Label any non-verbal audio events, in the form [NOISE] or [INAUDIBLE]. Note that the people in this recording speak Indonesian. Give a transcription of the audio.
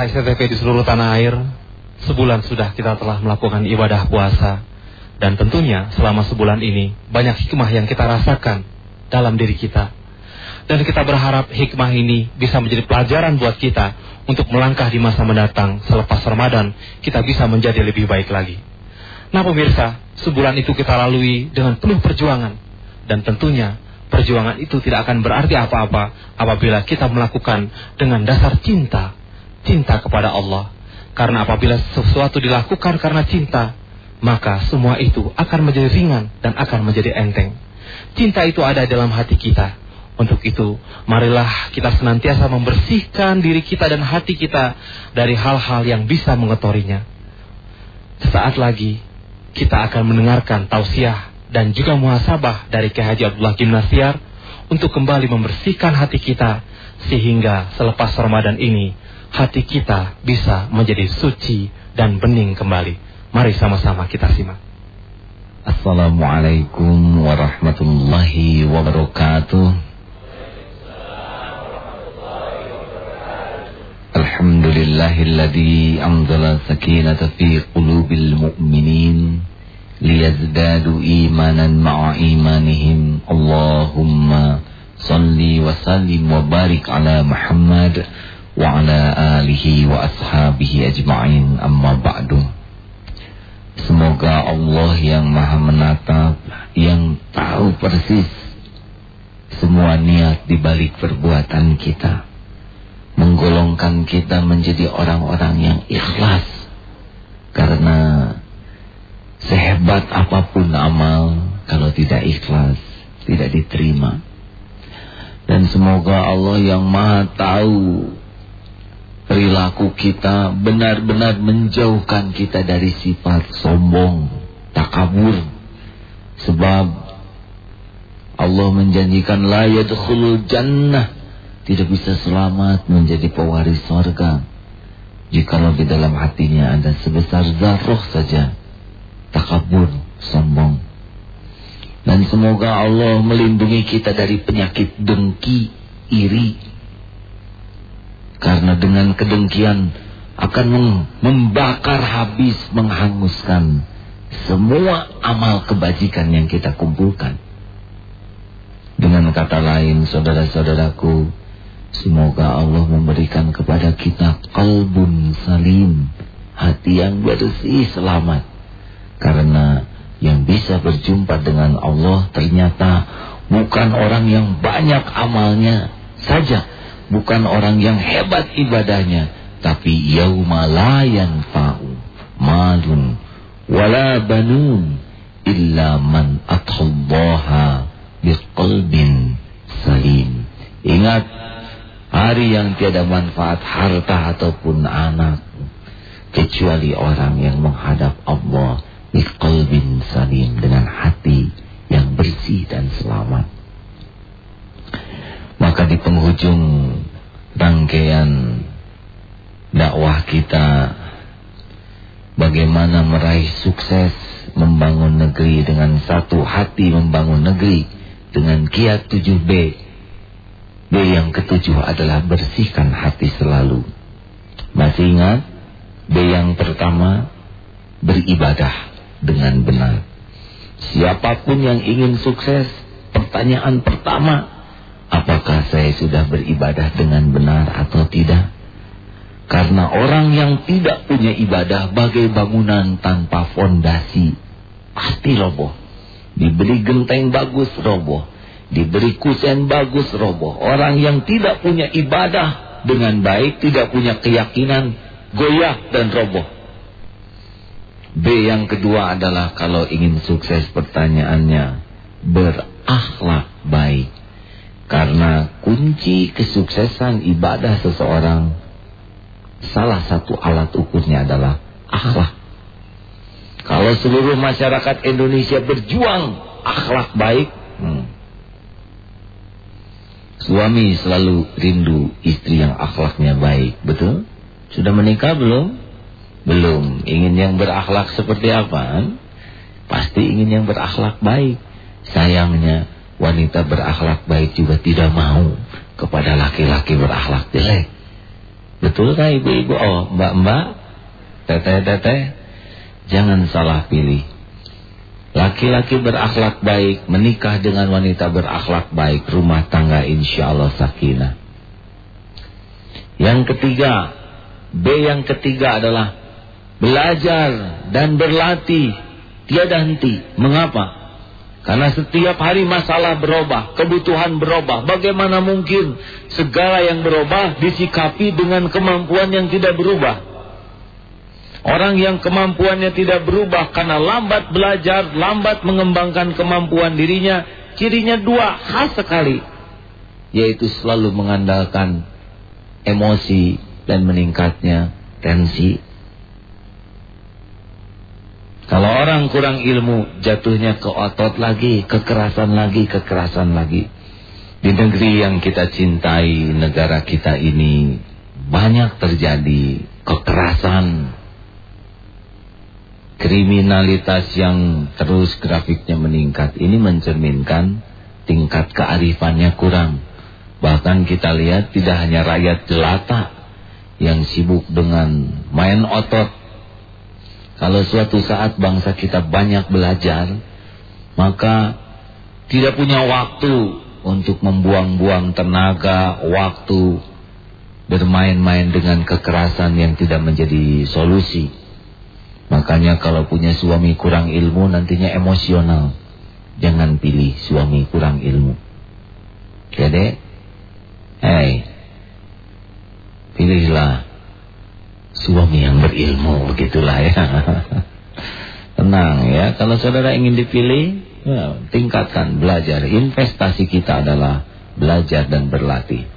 ICTV di seluruh tanah air, sebulan sudah kita telah melakukan ibadah puasa. Dan tentunya selama sebulan ini banyak hikmah yang kita rasakan dalam diri kita. Dan kita berharap hikmah ini bisa menjadi pelajaran buat kita untuk melangkah di masa mendatang selepas Ramadan kita bisa menjadi lebih baik lagi. Nah pemirsa, sebulan itu kita lalui dengan penuh perjuangan. Dan tentunya perjuangan itu tidak akan berarti apa-apa apabila kita melakukan dengan dasar cinta cinta kepada Allah. Karena apabila sesuatu dilakukan karena cinta, maka semua itu akan menjadi ringan dan akan menjadi enteng. Cinta itu ada dalam hati kita. Untuk itu, marilah kita senantiasa membersihkan diri kita dan hati kita dari hal-hal yang bisa mengotorinya. Sesaat lagi, kita akan mendengarkan tausiah dan juga muhasabah dari Kiai Haji Abdullah Gimnasiar untuk kembali membersihkan hati kita sehingga selepas Ramadan ini hati kita bisa menjadi suci dan bening kembali. Mari sama-sama kita simak. Assalamualaikum warahmatullahi wabarakatuh. Alhamdulillahilladzi anzala sakinata fi qulubil mu'minin liyazdadu imanan ma'a imanihim. Allahumma salli wa sallim wa barik ala Muhammad wa ala alihi wa ashabihi ajma'in amma ba'du. Semoga Allah yang maha menatap Yang tahu persis Semua niat di balik perbuatan kita. Menggolongkan kita menjadi orang-orang yang ikhlas. Karena Sehebat apa pun amal Kalau tidak ikhlas Tidak diterima. Dan semoga Allah yang maha tahu perilaku kita benar-benar menjauhkan kita dari sifat sombong, takabur. Sebab Allah menjanjikan la yadkhulul jannah tidak bisa selamat menjadi pewaris surga. Jikalau di dalam hatinya ada sebesar zarah saja takabur, sombong. Dan semoga Allah melindungi kita dari penyakit dengki, iri, karena dengan kedengkian akan membakar habis, menghanguskan semua amal kebajikan yang kita kumpulkan. Dengan kata lain, saudara-saudaraku, semoga Allah memberikan kepada kita kalbun salim, hati yang bersih selamat. Karena yang bisa berjumpa dengan Allah ternyata bukan orang yang banyak amalnya saja bukan orang yang hebat ibadahnya, tapi yauma la yanfa'u malun wala banun illa man atallaha biqalbin salim. Ingat hari yang tiada manfaat harta ataupun anak kecuali orang yang menghadap Allah biqalbin salim dengan hati yang bersih dan selamat. Maka di penghujung rangkaian dakwah kita bagaimana meraih sukses membangun negeri dengan satu hati membangun negeri dengan kiat 7B. B yang ketujuh adalah bersihkan hati selalu. Masih ingat? B yang pertama beribadah dengan benar. Siapa pun yang ingin sukses, pertanyaan pertama apakah saya sudah beribadah dengan benar atau tidak? Karena orang yang tidak punya ibadah bagai bangunan tanpa fondasi, pasti roboh. Diberi genteng bagus roboh, diberi kusen bagus roboh. Orang yang tidak punya ibadah dengan baik, tidak punya keyakinan, goyah dan roboh. B yang kedua adalah kalau ingin sukses pertanyaannya, berakhlak baik. Karena kunci kesuksesan ibadah seseorang salah satu alat ukurnya adalah akhlak. Kalau seluruh masyarakat Indonesia berjuang akhlak baik, hmm, suami selalu rindu istri yang akhlaknya baik, betul? Sudah menikah belum? Belum. Ingin yang berakhlak seperti apa? Pasti ingin yang berakhlak baik. Sayangnya wanita berakhlak baik juga tidak mau kepada laki-laki berakhlak jelek. Betul kan ibu-ibu? Oh, mbak-mbak, teteh-teteh, jangan salah pilih. Laki-laki berakhlak baik, menikah dengan wanita berakhlak baik, rumah tangga insya Allah sakinah. Yang ketiga, B yang ketiga adalah belajar dan berlatih tiada henti. Mengapa? Karena setiap hari masalah berubah, kebutuhan berubah. Bagaimana mungkin segala yang berubah disikapi dengan kemampuan yang tidak berubah? Orang yang kemampuannya tidak berubah karena lambat belajar, lambat mengembangkan kemampuan dirinya, cirinya dua khas sekali. Yaitu selalu mengandalkan emosi dan meningkatnya tensi kalau orang kurang ilmu, jatuhnya ke otot lagi, kekerasan lagi, kekerasan lagi. Di negeri yang kita cintai, negara kita ini, banyak terjadi kekerasan, kriminalitas yang terus grafiknya meningkat. Ini mencerminkan tingkat kearifannya kurang. Bahkan kita lihat tidak hanya rakyat jelata yang sibuk dengan main otot, kalau suatu saat bangsa kita banyak belajar, maka tidak punya waktu untuk membuang-buang tenaga, waktu bermain-main dengan kekerasan yang tidak menjadi solusi. Makanya kalau punya suami kurang ilmu nantinya emosional. Jangan pilih suami kurang ilmu. Jadi, hei, pilihlah suami yang berilmu begitulah ya. [LAUGHS] Tenang ya, kalau saudara ingin dipilih, ya, tingkatkan belajar. Investasi kita adalah belajar dan berlatih.